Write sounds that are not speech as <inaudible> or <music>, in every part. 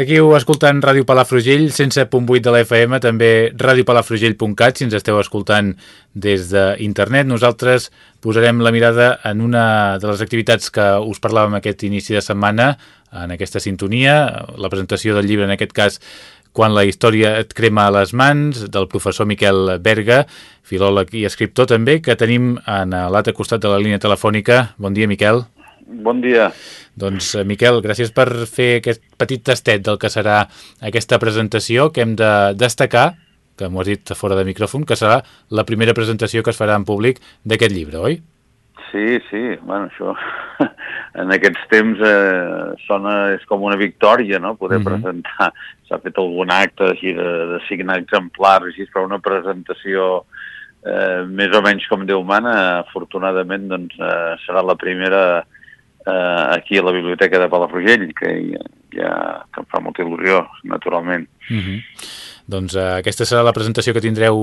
Seguiu escoltant Ràdio Palafrugell, 107.8 de la FM, també radiopalafrugell.cat, si ens esteu escoltant des d'internet. Nosaltres posarem la mirada en una de les activitats que us parlàvem aquest inici de setmana, en aquesta sintonia, la presentació del llibre, en aquest cas, quan la història et crema a les mans, del professor Miquel Berga, filòleg i escriptor també, que tenim en l'altre costat de la línia telefònica. Bon dia, Miquel. Bon dia. Doncs, eh, Miquel, gràcies per fer aquest petit tastet del que serà aquesta presentació que hem de destacar, que m'ho has dit fora de micròfon, que serà la primera presentació que es farà en públic d'aquest llibre, oi? Sí, sí, bueno, això <laughs> en aquests temps eh, sona, és com una victòria, no?, poder uh mhm. -huh. presentar. S'ha fet algun acte així de, de signar exemplars, així, però una presentació eh, més o menys com Déu mana, afortunadament, doncs, eh, serà la primera eh, aquí a la Biblioteca de Palafrugell, que ja, que em fa molta il·lusió, naturalment. Uh mhm. -huh. Doncs eh, aquesta serà la presentació que tindreu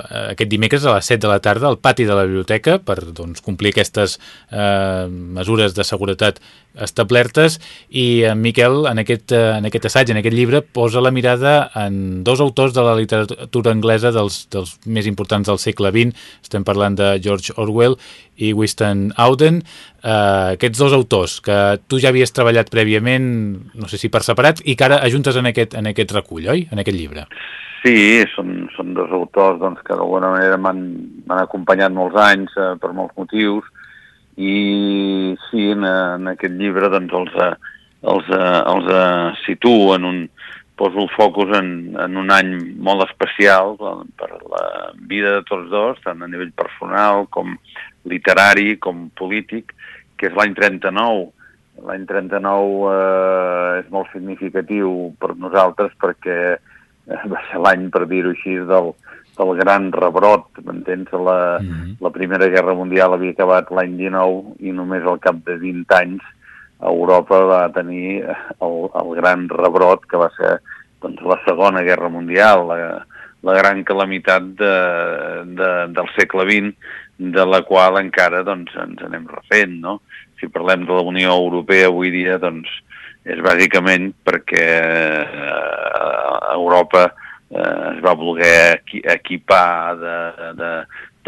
eh, aquest dimecres a les 7 de la tarda al pati de la biblioteca per doncs, complir aquestes eh, mesures de seguretat establertes i en Miquel en aquest, eh, en aquest assaig, en aquest llibre, posa la mirada en dos autors de la literatura anglesa dels, dels més importants del segle XX. Estem parlant de George Orwell i Winston Auden. Uh, aquests dos autors que tu ja havies treballat prèviament, no sé si per separat, i que ara ajuntes en aquest, en aquest recull, oi? En aquest llibre. Sí, són, són dos autors doncs, que d'alguna manera m'han acompanyat molts anys uh, per molts motius, i sí, en, en aquest llibre doncs, els, eh, els, eh, els eh, situo en un, poso el focus en, en un any molt especial per la vida de tots dos, tant a nivell personal com literari com polític, que és l'any 39. L'any 39 eh, és molt significatiu per nosaltres perquè va ser l'any, per dir-ho així, del, del gran rebrot, m'entens? La, mm -hmm. la Primera Guerra Mundial havia acabat l'any 19 i només al cap de 20 anys Europa va tenir el, el gran rebrot que va ser doncs, la Segona Guerra Mundial, la, la gran calamitat de, de, del segle XX, de la qual encara doncs, ens anem refent, no? Si parlem de la Unió Europea avui dia, doncs, és bàsicament perquè eh, Europa eh, es va voler equipar de, de,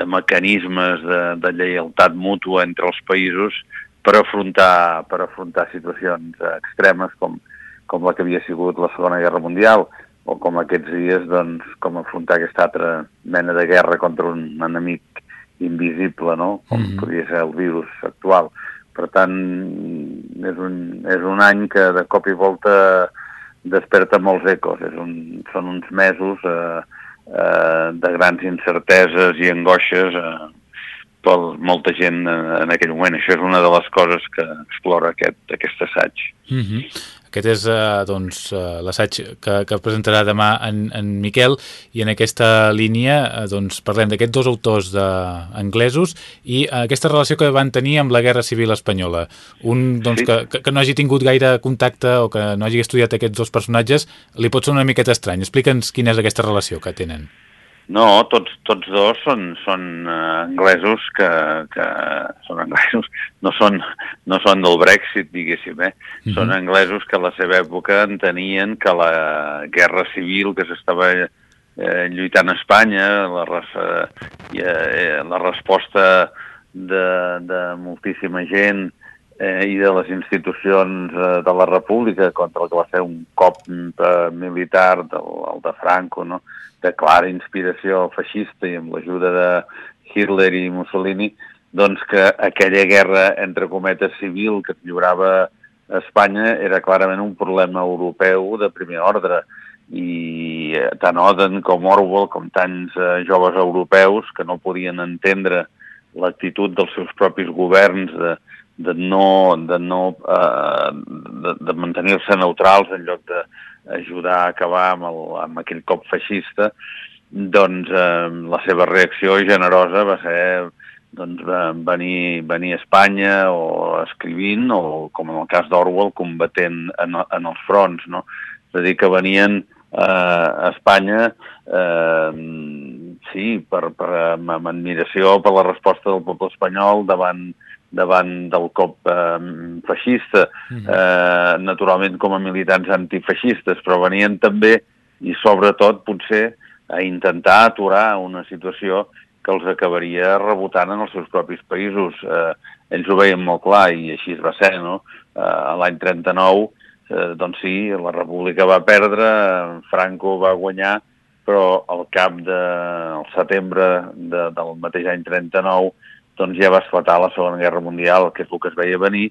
de mecanismes de, de lleialtat mútua entre els països per afrontar, per afrontar situacions extremes com, com la que havia sigut la Segona Guerra Mundial o com aquests dies, doncs, com afrontar aquesta altra mena de guerra contra un enemic invisible, no? Com mm -hmm. podria ser el virus actual. Per tant, és un, és un any que de cop i volta desperta molts ecos. És un, són uns mesos eh, eh, de grans incerteses i angoixes eh, per molta gent en aquell moment. Això és una de les coses que explora aquest, aquest assaig. Mm -hmm. Aquest és eh, doncs, eh, l'assaig que, que presentarà demà en, en Miquel i en aquesta línia eh, doncs, parlem d'aquests dos autors de, anglesos i eh, aquesta relació que van tenir amb la Guerra Civil Espanyola. Un doncs, sí. que, que, que no hagi tingut gaire contacte o que no hagi estudiat aquests dos personatges li pot ser una miqueta estrany. Explica'ns quina és aquesta relació que tenen. No, tots, tots dos són, són uh, anglesos que, que són anglesos, no són, no són del Brexit, diguéssim, eh? Uh mhm. -huh. Són anglesos que a la seva època entenien que la guerra civil que s'estava eh, lluitant a Espanya, la, res, eh, eh, la resposta de, de moltíssima gent eh, i de les institucions eh, de la República contra el que va ser un cop eh, militar, del, el de Franco, no? de clara inspiració feixista i amb l'ajuda de Hitler i Mussolini, doncs que aquella guerra, entre cometes, civil que lliurava Espanya era clarament un problema europeu de primer ordre i eh, tant Oden com Orwell com tants eh, joves europeus que no podien entendre l'actitud dels seus propis governs de, de no, de, no eh, de, de mantenir-se neutrals en lloc de, ajudar a acabar amb, el, amb aquell cop feixista, doncs eh, la seva reacció generosa va ser doncs, venir, venir a Espanya o escrivint, o com en el cas d'Orwell, combatent en, en els fronts. No? És a dir, que venien eh, a Espanya eh, sí, per, per, amb, amb admiració per la resposta del poble espanyol davant davant del cop eh, feixista, eh, naturalment com a militants antifeixistes, però venien també i sobretot potser a intentar aturar una situació que els acabaria rebotant en els seus propis països. Eh, ells ho veien molt clar i així es va ser, no? Eh, L'any 39, eh, doncs sí, la república va perdre, Franco va guanyar, però al cap de, al setembre de, del mateix any 39 doncs ja va esclatar la Segona Guerra Mundial, que és el que es veia venir,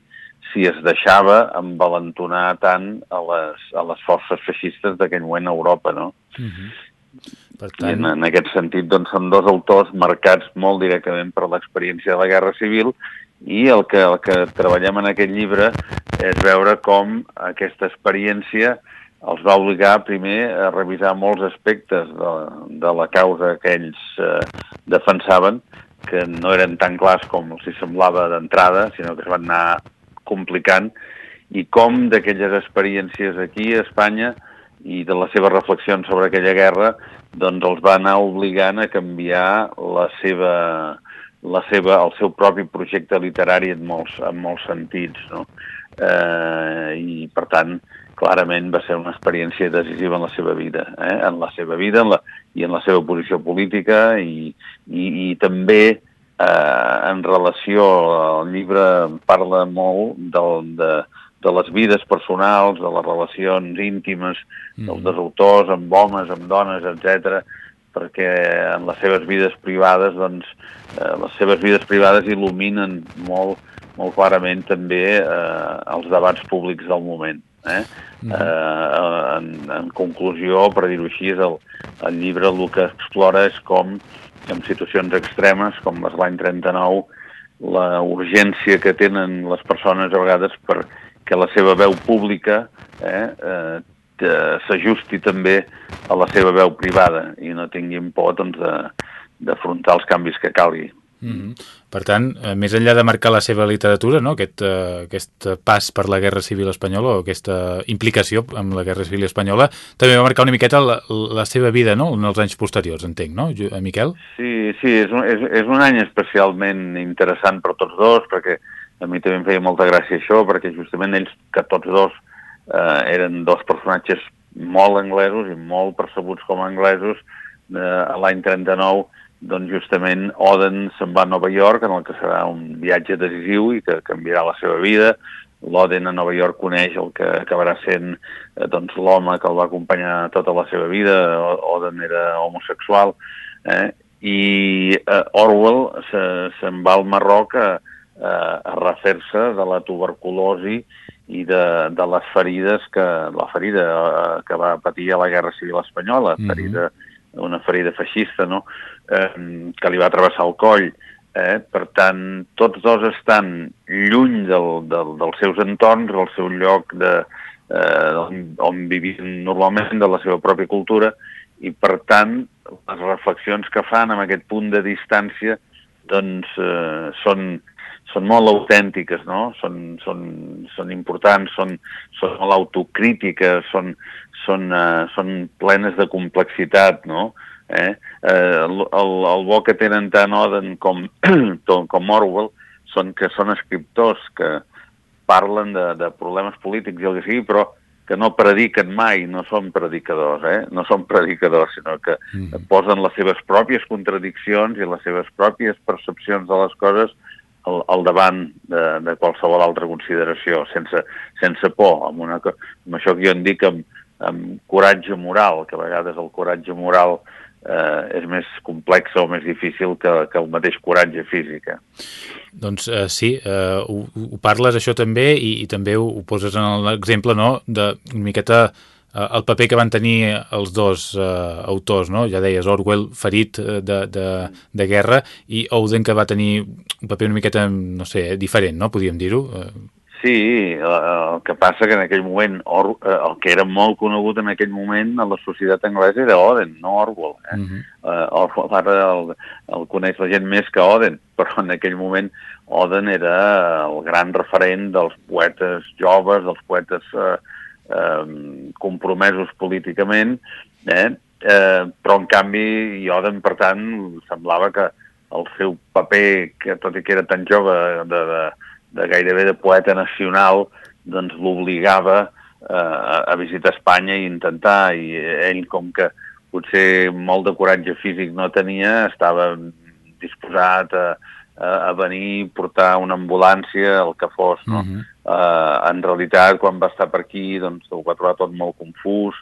si es deixava envalentonar tant a les, a les forces feixistes d'aquell moment a Europa, no? Uh -huh. Per tant... I en, en aquest sentit doncs, són dos autors marcats molt directament per l'experiència de la Guerra Civil i el que, el que treballem en aquest llibre és veure com aquesta experiència els va obligar primer a revisar molts aspectes de, de la causa que ells eh, defensaven, que no eren tan clars com els semblava d'entrada, sinó que es van anar complicant, i com d'aquelles experiències aquí a Espanya i de les seves reflexions sobre aquella guerra, doncs els va anar obligant a canviar la seva, la seva, el seu propi projecte literari en molts, en molts sentits. No? Eh, I, per tant, clarament va ser una experiència decisiva en la seva vida, eh? en la seva vida en la, i en la seva posició política i, i, i també eh, en relació, el llibre parla molt del, de, de les vides personals, de les relacions íntimes mm. dels dos autors amb homes, amb dones, etc perquè en les seves vides privades, doncs, eh, les seves vides privades il·luminen molt, molt clarament també eh, els debats públics del moment. Eh? Mm. Eh, en, en conclusió, per dir-ho així, el, el llibre el que explora és com, en situacions extremes, com les l'any 39, la urgència que tenen les persones a vegades per que la seva veu pública eh, eh, s'ajusti també a la seva veu privada i no tinguin por doncs, d'afrontar els canvis que calgui. Mm -hmm. Per tant, eh, més enllà de marcar la seva literatura, no? aquest, eh, aquest pas per la Guerra Civil Espanyola o aquesta implicació amb la Guerra Civil Espanyola, també va marcar una miqueta la, la seva vida no? en els anys posteriors, entenc, no, eh, Miquel? Sí, sí, és un, és, és un any especialment interessant per tots dos, perquè a mi també em feia molta gràcia això, perquè justament ells, que tots dos eh, eren dos personatges molt anglesos i molt percebuts com a anglesos, eh, l'any 39 doncs justament Oden se'n va a Nova York, en el que serà un viatge decisiu i que canviarà la seva vida. L'Oden a Nova York coneix el que acabarà sent eh, doncs, l'home que el va acompanyar tota la seva vida. Oden era homosexual. Eh? I eh, Orwell se'n se, va al Marroc a, a, refer-se de la tuberculosi i de, de les ferides que la ferida eh, que va patir a la Guerra Civil Espanyola, mm -hmm. Una ferida feixista, no? eh, que li va travessar el coll. Eh? Per tant, tots dos estan lluny del, del, dels seus entorns, del seu lloc de, eh, on, on vivien normalment, de la seva pròpia cultura, i per tant, les reflexions que fan amb aquest punt de distància doncs eh, són, són molt autèntiques, no? Són, són, són importants, són, són molt autocrítiques, són, són, uh, són plenes de complexitat, no? Eh? Eh, el, el, el bo que tenen tant Oden com, <clears throat> com Orwell són que són escriptors que parlen de, de problemes polítics i el que sigui, però que no prediquen mai, no són predicadors, eh? no són predicadors, sinó que mm. posen les seves pròpies contradiccions i les seves pròpies percepcions de les coses al, al davant de, de qualsevol altra consideració, sense, sense por, amb, una, amb això que jo en dic amb, amb coratge moral, que a vegades el coratge moral eh, és més complex o més difícil que, que el mateix coratge físic. Eh? Doncs eh, sí, eh, ho, ho parles això també i, i també ho, ho poses en l'exemple no, de una miqueta el paper que van tenir els dos eh, autors, no? ja deies, Orwell ferit eh, de, de, de guerra i Oden que va tenir un paper una miqueta, no sé, diferent, no? podríem dir-ho. Eh, Sí, el que passa que en aquell moment, Or, eh, el que era molt conegut en aquell moment a la societat anglesa era Oden, no Orwell. Eh? Uh -huh. uh, Orwell ara el, el coneix la gent més que Oden, <laughs> però en aquell moment Oden era el gran referent dels poetes joves, dels poetes eh, eh, compromesos políticament, eh? Eh, però en canvi Oden, per tant, semblava que el seu paper, que tot i que era tan jove, de, de, de gairebé de poeta nacional, doncs l'obligava eh, a visitar Espanya i intentar, i ell com que potser molt de coratge físic no tenia, estava disposat a, a, a venir, portar una ambulància, el que fos, no? Uh -huh. Uh, en realitat, quan va estar per aquí, doncs ho va trobar tot molt confús,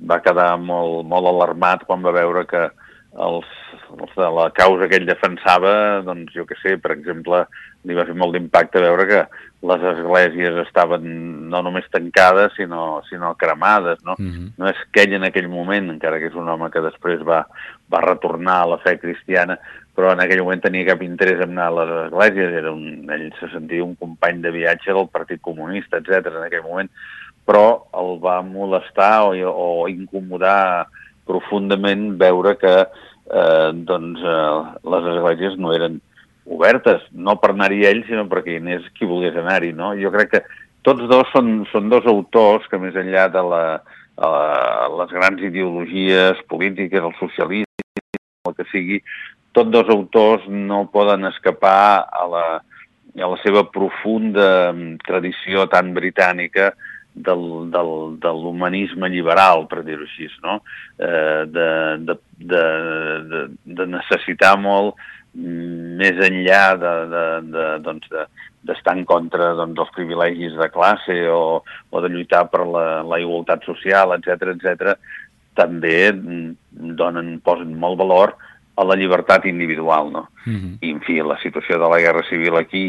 va quedar molt, molt alarmat quan va veure que els, els de la causa que ell defensava, doncs jo que sé, per exemple, li va fer molt d'impacte veure que les esglésies estaven no només tancades, sinó, sinó cremades, no? Uh -huh. No és que ell en aquell moment, encara que és un home que després va, va retornar a la fe cristiana, però en aquell moment tenia cap interès en anar a les esglésies, era un, ell se sentia un company de viatge del Partit Comunista, etc en aquell moment, però el va molestar o, o incomodar profundament veure que eh, doncs, eh, les esglésies no eren obertes, no per anar-hi ell, sinó perquè hi anés qui volgués anar-hi, no? Jo crec que tots dos són, són dos autors que més enllà de la, a les grans ideologies polítiques, el socialisme, el que sigui, tots dos autors no poden escapar a la, a la seva profunda mm, tradició tan britànica del, del, de l'humanisme liberal, per dir-ho així, no? Eh, de, de, de, de, de necessitar molt mm, més enllà de, de, de, doncs de, d'estar en contra doncs, dels privilegis de classe o, o de lluitar per la, la igualtat social, etc etc, també mm, donen, posen molt valor a la llibertat individual, no? Mhm. -huh. I, en fi, la situació de la Guerra Civil aquí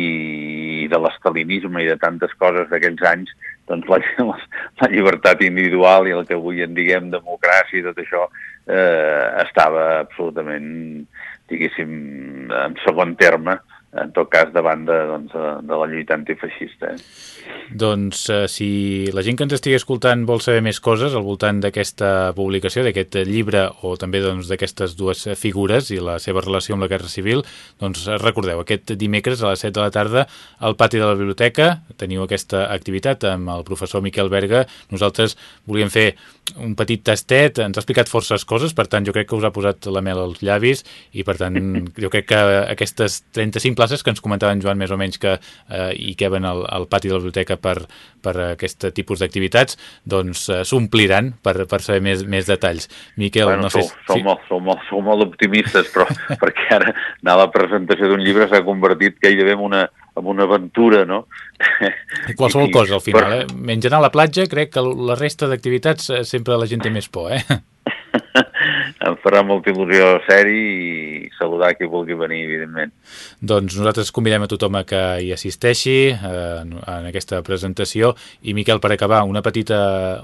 i de l'estalinisme i de tantes coses d'aquells anys doncs la, <laughs> la llibertat individual i el que avui en diguem democràcia i tot això eh, estava absolutament, diguéssim, en segon terme en tot cas davant de, doncs, de la lluita antifeixista. Eh? Doncs eh, si la gent que ens estigui escoltant vol saber més coses al voltant d'aquesta publicació, d'aquest llibre o també doncs, d'aquestes doncs, dues figures i la seva relació amb la Guerra Civil, doncs recordeu, aquest dimecres a les 7 de la tarda al pati de la biblioteca teniu aquesta activitat amb el professor Miquel Berga. Nosaltres volíem fer un petit tastet, ens ha explicat forces coses, per tant jo crec que us ha posat la mel als llavis i per tant jo crec que aquestes 35 places que ens comentava en Joan més o menys que eh, hi queben al, al pati de la biblioteca per, per aquest tipus d'activitats, doncs eh, s'ompliran per, per saber més, més detalls. Miquel, bueno, no sé... Sou, sou, sí. molt, sou, molt, sou molt optimistes, però <laughs> perquè ara anar a la presentació d'un llibre s'ha convertit gairebé en una, en una aventura, no? <laughs> I qualsevol I, cosa, al final, però... eh? Menys anar a la platja, crec que la resta d'activitats eh, sempre la gent té més por, eh? <laughs> em farà molta il·lusió ser-hi i saludar qui vulgui venir, evidentment. Doncs nosaltres convidem a tothom a que hi assisteixi eh, en aquesta presentació i Miquel, per acabar, una petita,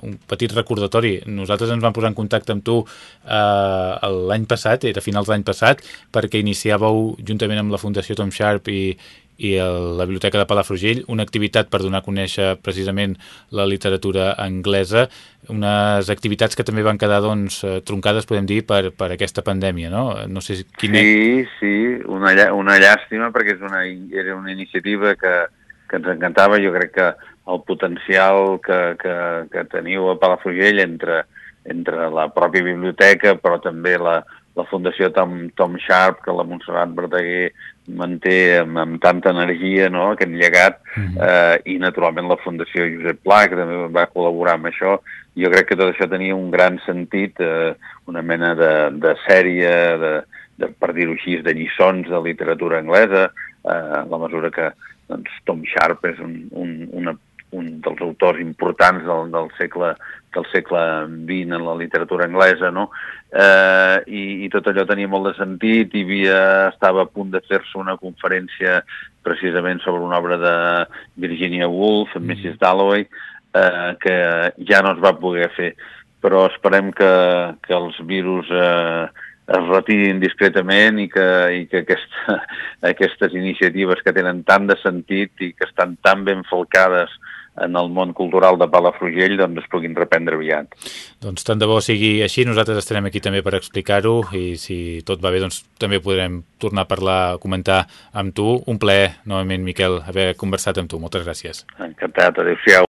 un petit recordatori. Nosaltres ens vam posar en contacte amb tu eh, l'any passat, era finals d'any passat, perquè iniciàveu, juntament amb la Fundació Tom Sharp i, i el, la Biblioteca de Palafrugell, una activitat per donar a conèixer precisament la literatura anglesa, unes activitats que també van quedar doncs, eh, truncades, podem dir, per, per aquesta pandèmia, no? No sé quin Sí, sí, una, una llàstima perquè és una, era una iniciativa que, que ens encantava. Jo crec que el potencial que, que, que teniu a Palafrugell entre, entre la pròpia biblioteca, però també la, la Fundació Tom, Tom Sharp, que la Montserrat Verdaguer manté amb, amb tanta energia no, aquest llegat, mhm. -huh. eh, i naturalment la Fundació Josep Pla, que també va col·laborar amb això. Jo crec que tot això tenia un gran sentit, eh, una mena de, de sèrie, de, de, per dir-ho així, de lliçons de literatura anglesa, eh, a la mesura que doncs, Tom Sharp és un, un, una un dels autors importants del, del segle del segle XX en la literatura anglesa, no? Eh, i, I tot allò tenia molt de sentit, i havia, estava a punt de fer-se una conferència precisament sobre una obra de Virginia Woolf, mm. Mrs. Dalloway, eh, que ja no es va poder fer. Però esperem que, que els virus eh, es retirin discretament i que, i que aquesta, <laughs> aquestes iniciatives que tenen tant de sentit i que estan tan ben falcades en el món cultural de Palafrugell doncs es puguin reprendre aviat. Doncs tant de bo sigui així, nosaltres estarem aquí també per explicar-ho i si tot va bé doncs també podrem tornar a parlar, a comentar amb tu. Un plaer, novament, Miquel, haver conversat amb tu. Moltes gràcies. Encantat, adéu-siau.